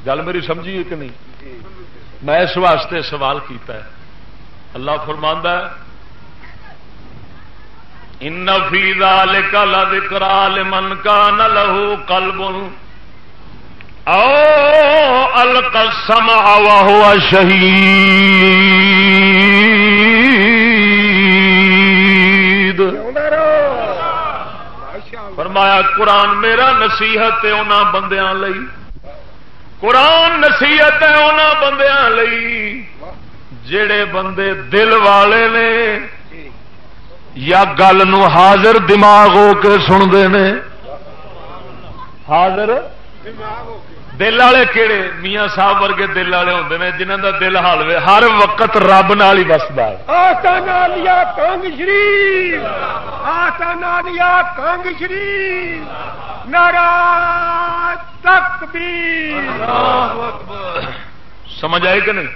گل میری سمجھیے کہ نہیں؟ میں اس واسطے سوال کیتا ہے۔ اللہ فرماندہ ان فی ذالک لذکرا لمن کان له قلب. او القى السمع وهو شہید فرمایا، قرآن میرا نصیحت ہے انہاں بندیاں لئی. قرآن نصیحت ہے انہاں بندیاں لئی. جڑے بندے دل والے نے یا گل نو حاضر دماغ ہو کے سنتے ہیں؟ حاضر؟ دل والے کہڑے میاں صاحب ورگے دل والے ہوں نے جنہوں کا دل حالوے ہر وقت رب نال ہی بستا ہے۔ سمجھ آئے کہ نہیں؟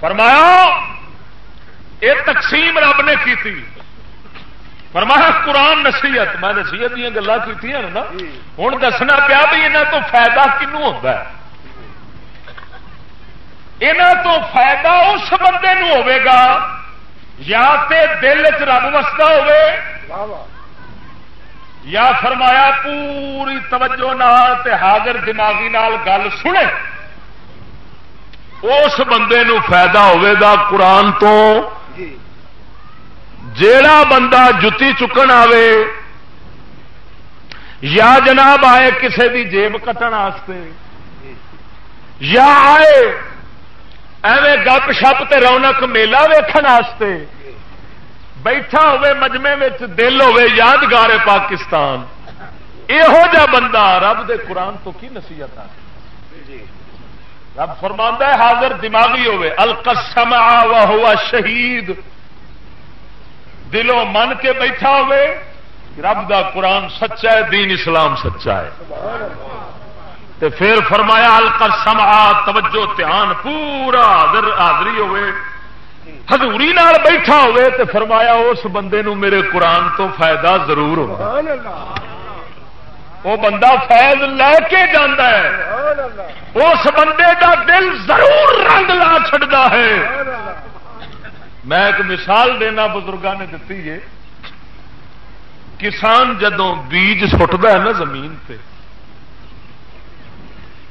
فرمایا یہ تقسیم رب نے کی فرمایا، قرآن نصیحت، میں نصیحت دیا گلا کی نا ہوں دسنا پیا بھی یہاں تو فائدہ کنو ہوتا ہے? یہاں تو فائدہ اس بندے ہوے گا یا تے دل چ رب وستا ہو یا فرمایا، پوری توجہ نال تے حاضر دماغی نال گل سنے، اس بندے نو فائدہ ہوے گا قرآن تو جیڑا بندہ جتی چکن آوے، یا جناب آئے کسے دی جیب کٹن آستے، یا آئے ایویں گپ شپ تے رونق میلہ ویکھن آستے، بیٹھا ہوئے مجمے میں دل ہوئے یادگار پاکستان۔ یہو جا بندہ رب دے قرآن تو کی نصیحت آ رب فرماندہ ہے حاضر دماغی ہوئے القسم آ شہید۔ دلوں من کے بیٹھا ہوئے رب دا قرآن سچا ہے دین اسلام سچا ہے۔ تے پھر فرمایا الکر سما توجہ دھیان پورا حاضر حاضری ہوئے۔ ہزوری بیٹھا ہوئے تے فرمایا اس بندے نو میرے قرآن تو فائدہ ضرور ہوگا وہ بندہ فیض لے کے جانا ہے۔ اس بندے دا دل ضرور رنگ لا چڑتا ہے۔ میں ایک مثال دینا بزرگوں نے دیتی ہے۔ کسان جدو بیج سٹتا ہے نا زمین پہ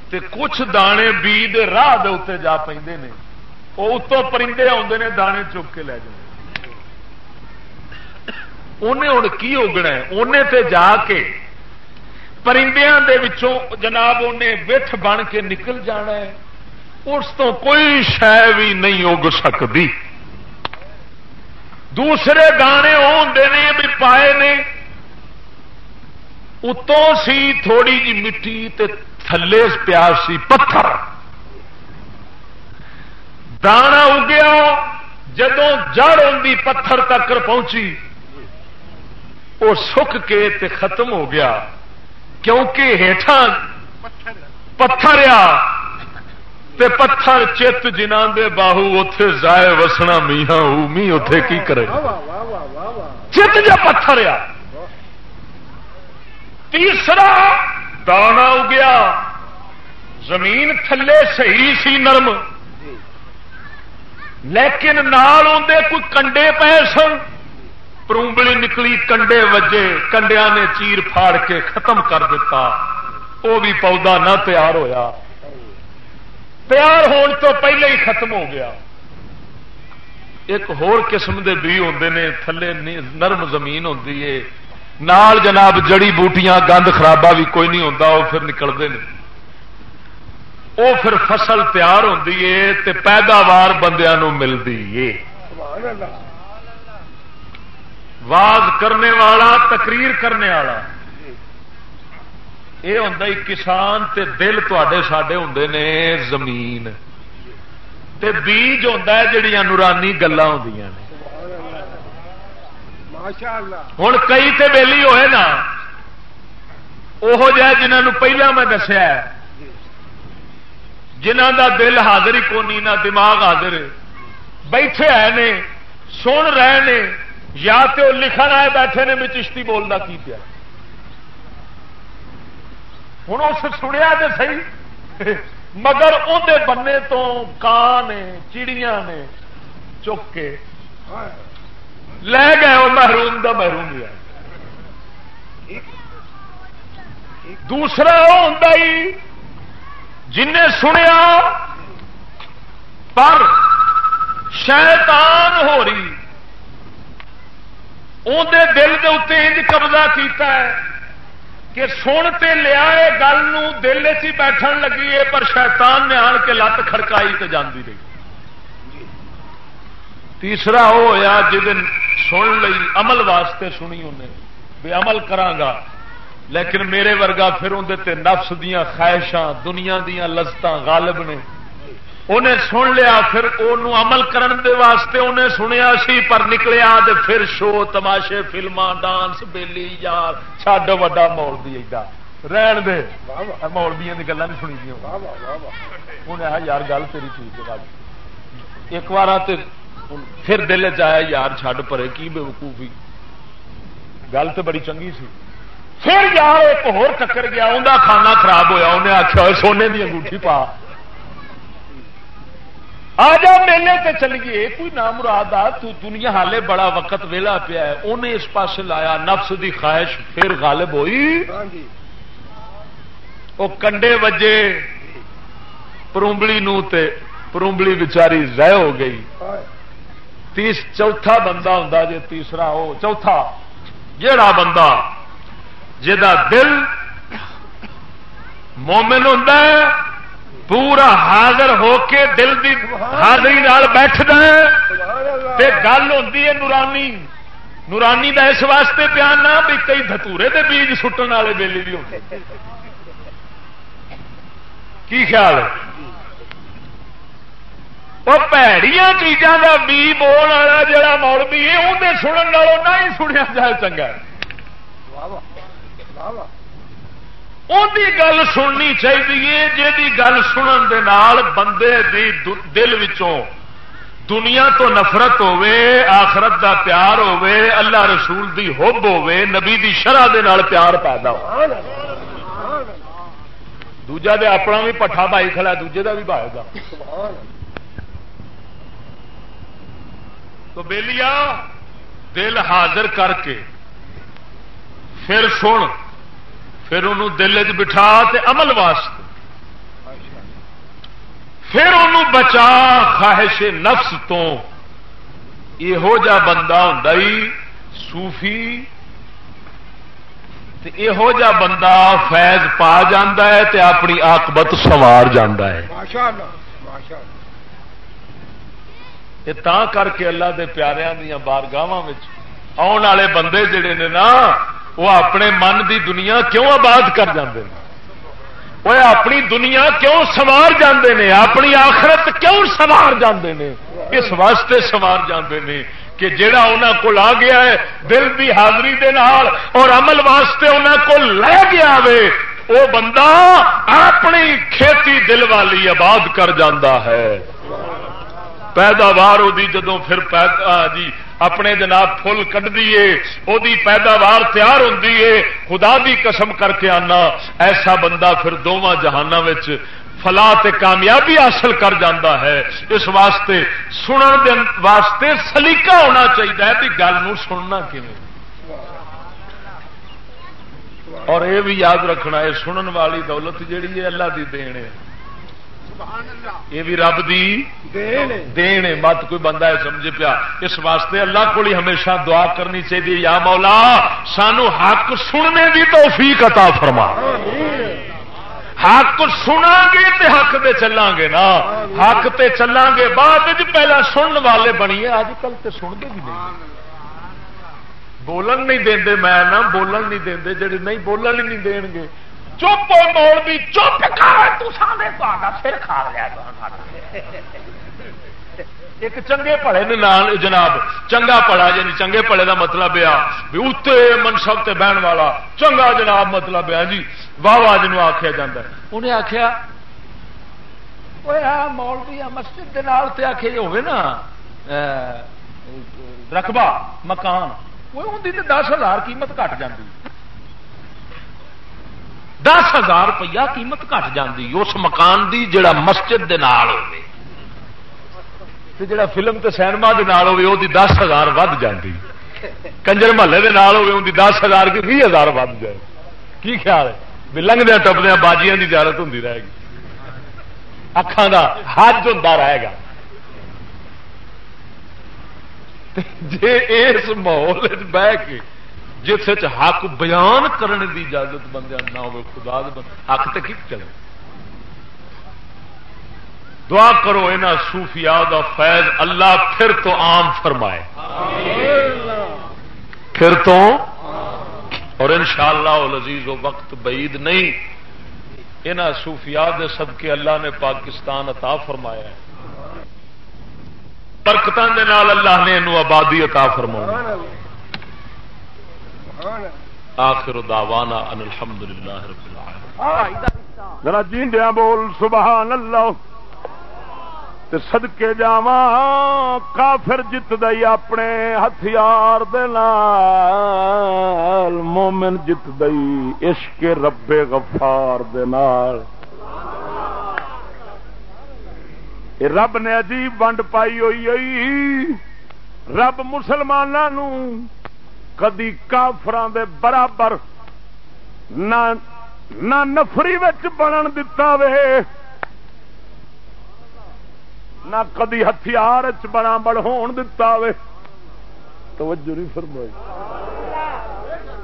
تے کچھ دانے بیج راہ دے اتنے جا پہ وہ اتوں پرندے آتے ہیں دانے چک کے لے جائیں انہیں ہوں کی اگنا انہیں تے جا کے پرندیاں دے وچوں جناب انہیں وٹھ بن کے نکل جانا ہے۔ اس تو کوئی شہ بھی نہیں اگ سکتی دوسرے دانے نے بھی پائے نے۔ اتوں سی تھوڑی جی مٹی تے تھلے پیاس سی پتھر۔ دانا اگیا جدو جڑ آدھی پتھر تک پہنچی۔ وہ سک کے تے ختم ہو گیا۔ کیونکہ ہیٹھا پتھر آ۔ تے پتھر چت جنہ دے باہو اتے زائے وسنا میاں می اتے کی کرے؟ چت جا پتھر آ۔ تیسرا دانا اگیا۔ زمین تھلے صحیح سی نرم۔ لیکن نال آدھے کوئی کنڈے پے سن۔ پروبلی نکلی کنڈے وجے کنڈیا نے چیر پھاڑ کے ختم کر دیتا۔ وہ بھی پودا نہ تیار ہویا۔ تیار ہون تو پہلے ہی ختم ہو گیا۔ ایک ہور قسم دے بی ہوندے نے تھلے نرم زمین ہوندی ہے نال جناب جڑی بوٹیاں گند خرابہ بھی کوئی نہیں ہوتا وہ پھر نکلتے ہیں وہ پھر فصل تیار ہوتی ہے تے پیداوار بندیا ملتی ہے واز کرنے والا تقریر کرنے والا۔ یہ ہوں کسان تے دل تے سڈے ہوں نے زمین۔ تے بیج ہے جڑیاں نورانی گلا ہوں ہوں کئی تے بےلی ہوئے نا۔ وہ جنہوں پہلا میں دسیا جنہ دا دل حاضر ہی کونی نہ دماغ حاضر بیٹھے آئے نے سن رہے نے یا تو لکھن آئے بیٹھے نے میں چشتی بولنا کی پیا۔ ہوں اس سنیا تو سی مگر اندر بننے تو کان نے چڑیاں نے چک کے لے گئے وہ محروم دا محروم لیا دوسرا وہ ہوں جن سنیا پر شیطان ہو رہی اندر دل کے اتنے قبضہ کیتا ہے۔ کہ سنتے لیا گل دل چی بیٹھن لگی ہے پر شیطان نے آن کے لت کھڑکائی تو جاندی رہی۔ تیسرا وہ ہوا جن سن لی عمل واسطے سنی انہیں، بے عمل کرانگا لیکن میرے ورگا پھر اندر نفس دیا خواہشاں، دنیا دیا لذت غالب نے۔ انہیں سن لیا پھر وہ عمل کرن دے واسطے انہیں سنیا سی پر نکلیا دے پھر شو تماشے فلما ڈانس بیلی یار چڈ وا مول دی رہن دے۔ مولبیا کی گلا نہیں سنی دیا انہیں یار گل تیری ٹھیک ہے ایک بار پھر دل چیا یار چھڈ پرے کی بے وقوفی گل تو بڑی چنگی سی۔ پھر یار ایک ہو چکر گیا انہیں کھانا خراب ہوا انہیں آخیا سونے کی انگوٹھی پا۔ آ جا میلے تے چلیے کوئی نام مراد آ، تو دنیا حالے بڑا وقت ویلا پیا ہے۔ انہیں اس پاس لایا، نفس دی خواہش پھر غالب ہوئی۔ وہ کنڈے وجے پرومبلی نو تے پرومبلی بچاری رہ ہو گئی۔ تیس چوتھا بندہ ہوں جی تیسرا وہ چوتھا۔ جڑا بندہ جا دل مومن ہوں پورا حاضر ہو کے دل کی حاضری بیٹھ گل ہوتی ہے نورانی۔ نورانی کا اس واسطے پیان نہ بھی کئی دھتورے دے بیج سٹن والے بےلی بھی ہوتے کی خیال ہے؟ وہ پیڑیاں چیزوں کا بی بول والا جڑا مول بھی ہے اندر سنن والوں نہ ہی سنیا جائے چنگا۔ واہ واہ گل سننی چاہیے جی گل سنن دے نال بندے دی دل وچوں دنیا تو نفرت ہوے آخرت دا پیار ہوے اللہ رسول دی حب ہوے نبی دی شرح دے نال پیار پیدا ہو دوجا دے اپنا بھی پٹھا بھائی کھڑا دوجے دا بھی بھائی گا تو بےلیا دل حاضر کر کے پھر سن پھر انہوں دل چ بٹھا تے عمل واسطے۔ پھر انہوں بچا خواہش نفس تو۔ یہو جا بندہ ہوں سوفی یہو جا بندہ فیض پا جاندہ ہے تے اپنی آکبت سوار جاندہ ہے۔ یہ تا کر کے اللہ دے پیاریاں دیا بارگاہ آن والے بندے جڑے نے نا وہ اپنے من دی دنیا کیوں آباد کر جاندے ہیں وہ اپنی دنیا کیوں سوار جاندے نے؟ اپنی آخرت کیوں سوار جاندے نے؟ اس واسطے سوار جاندے نے کہ جڑا انہوں کو آ گیا ہے، دل کی حاضری دے نال اور عمل واسطے انہوں کو لے گیا وے وہ بندہ اپنی کھیتی دل والی آباد کر جاندہ ہے۔ پیداوار وہ جدو پھر جی اپنے جناب فل کٹ دیے وہ پیداوار تیار ہوں خدا دی قسم کر کے آنا، ایسا بندہ پھر دونوں جہانوں فلا تے کامیابی حاصل کر جاندہ ہے۔ اس واسطے سنن واسطے سلیقہ ہونا چاہیے کہ گل سننا کیون اور یہ بھی یاد رکھنا ہے سنن والی دولت جیڑی ہے اللہ دی دین ہے۔ یہ بھی رب دی دین مت کوئی بندہ ہے سمجھے پیا۔ اس واسطے اللہ کو ہمیشہ دعا کرنی چاہیے۔ یا مولا سانو حق سننے کی توفیق عطا فرما۔ حق سنا گے تے حق تے چلیں گے نا حق تے چلیں گے بعد پہلا سننے والے بنیے اج کل تے سنتے بھی نہیں۔ بولن نہیں دے میں نہ بولن نہیں دے جڑے نہیں بولن نہیں دین گے چپ مول بھی چپ سر کھا لیا ایک چنگے پڑے نال جناب، چنگا پڑا یعنی چنگے پڑے دا مطلب یہ اتنے منصب تے بہن والا، چنگا جناب مطلب ہے جی۔ واہ واہ جنوب آخیا جا انہیں آخیا مول بھی مسجد کے نال آخے ہوگی نا رقبہ، مکان وہ دس ہزار قیمت گٹ جاتی دس ہزار روپیہ قیمت گٹ جاتی اس مکان دی جڑا مسجد دے نال ہو جڑا فلم تے سینما دے نال ہوے وہ دس ہزار ود جاتی کنجر محلے دے نال ہوے ان دس ہزار کی بھی ہزار ود جائے کی خیال ہے؟ بھی لنگدیا ٹپدیا باجیاں دی زیارت ہوں رہے گی۔ اکھان دا حج ہوں رہے گا۔ جی اس ماحول بہ کے جس حق بیان کرنے کی اجازت بندے نہ ہو خدا حق تو کت چلے؟ دعا کرو یہاں سوفیا کا فیض اللہ پھر تو عام فرمائے۔ پھر تو اور ان شاء اللہ و وقت بعید نہیں یہاں سوفیا کے اللہ نے پاکستان عطا فرمایا ہے۔ برکتوں کے نال اللہ نے یہ آبادی عطا فرما آخر دعوانا ان الحمدللہ رب العالمین. ذرا جیندیاں بول سبحان اللہ تے صدقے جاواں، کافر جت دئی اپنے ہتھیار دے نال، مومن جت دئی عشق رب غفار دے نال۔ رب نے عجیب ونڈ پائی ہوئی ہوئی رب مسلمانوں کدی کافران دے برابر نہ نفری بنن دتا وے، نہ کدی ہتھیار بڑا بڑ ہون دتا وے۔ توجہ نہیں فرمائی۔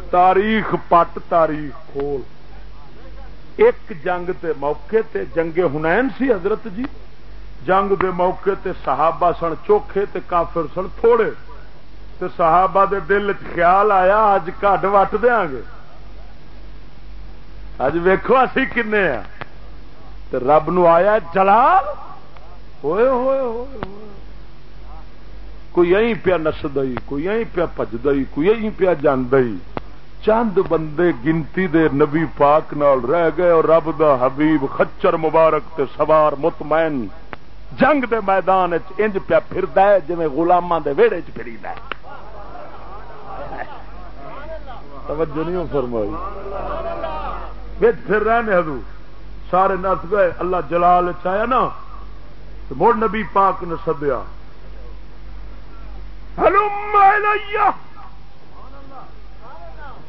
تاریخ پٹ تاریخ کھول۔ ایک جنگ تے موقع تے جنگ ہنین سی حضرت جی۔ جنگ دے موقع تے صحابہ سن چوکھے تے کافر سن تھوڑے۔ تے صحابہ دے دل چ خیال آیا اج کٹ وٹ دیا گے؟ اج ویکو اسی کن رب نو آیا، جلال! ہوئے ہوئے ہوئے کوئی اہ پیا نسد کوئی اہ پیا پجد کوئی اہ پیا جاند چند بندے گنتی دے نبی پاک نال رہ گئے اور رب دا حبیب خچر مبارک تے سوار مطمئن جنگ دے میدان انج پیا پھر جی گلاما دے ویڑے چ پھری توجہ نہیں فرمائی۔ پھر رہنے حضور۔ سارے نس گئے۔ اللہ جلال چایا نا۔ مڑ نبی پاک نے سدیا۔ ہلو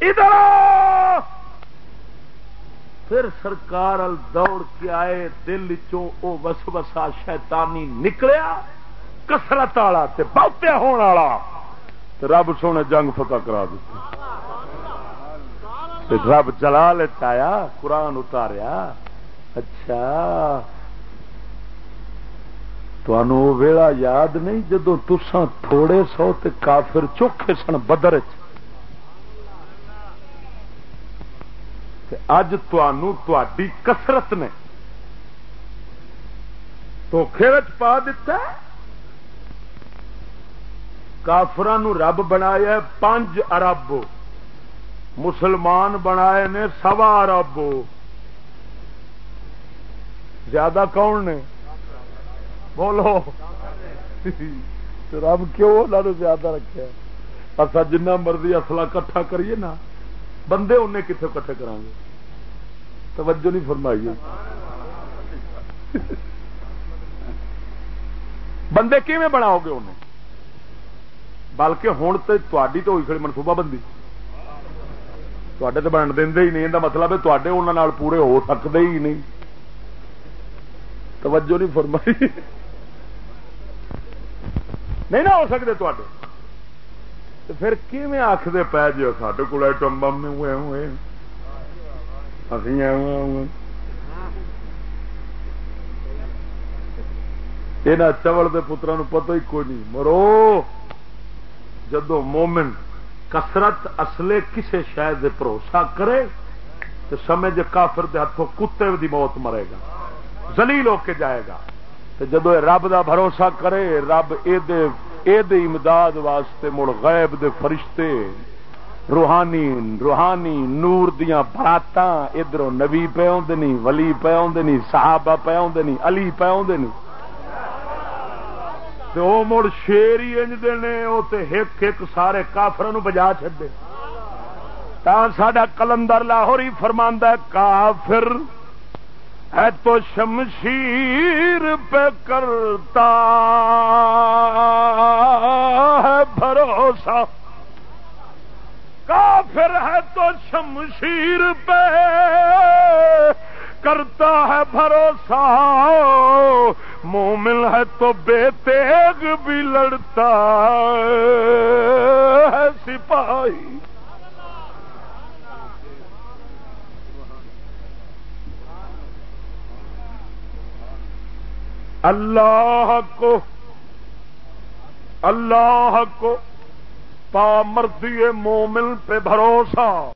ادھر پھر سرکار ال دوڑ کے آئے۔ دل چو وس وسا شیتانی نکلیا۔ کسرت والا بہتیا ہونے والا۔ رب سونے جنگ فتح کرا دیتا۔ رب جلال آیا، قرآن اتاریا۔ اچھا۔ تو ویلا یاد نہیں جدو تسان تھوڑے سو تے کافر چوکھے سن بدر اج تھی کسرت نے دھوکھے پا دیتا کافران رب بنایا پانچ ارب مسلمان بنائے نے سوا ارب زیادہ کون نے؟ بولو۔ رب کیوں زیادہ رکھا اصا جنہ مرضی اصلا کٹھا کریے نا، بندے انہیں کتنے کٹھے کریں گے توجہ نہیں فرمائی۔ بندے کیون بناؤ گے انہیں بلکہ ہوں تو تو ہوئی کھڑی منصوبہ بندی۔ تے تو بن دیں ہی نہیں یہ مطلب ہے تے انہوں پورے ہو سکتے ہی نہیں توجہ نہیں فرمائی نہیں نہ ہو سکتے تے پھر کیویں آخر پی جی سڈے کو ایٹم بم ہوئے ہوئے یہاں چوڑ کے پترا پتہ ہی کوئی نہیں مرو جدو مومن کسرت اصلے کسے شاید بھروسہ کرے تو سمجھ کافر دے ہاتھوں کتے دی موت مرے گا زلیل ہو کے جائے گا۔ تو جدو رب دا بھروسہ کرے، رب اے دے اے دے امداد واسطے مڑ غیب دے فرشتے، روحانی روحانی نور دیا برات ادھر نبی پہ آدھے ولی پہ آدھے صحابہ پہ آدھے علی پہ آدھے وہ مڑ شیر ہی انج نے وہ ایک ایک سارے کافر بجا چڈے تا سڈا کلندر لاہور ہی فرماندہ کافر ہے تو شمشیر پہ کرتا ہے بھروسہ۔ کافر ہے تو شمشیر پہ کرتا ہے بھروسہ۔ مومن ہے تو بے تیگ بھی لڑتا ہے۔ سپاہی۔ اللہ کو اللہ کو پا مردی مومن پہ بھروسہ۔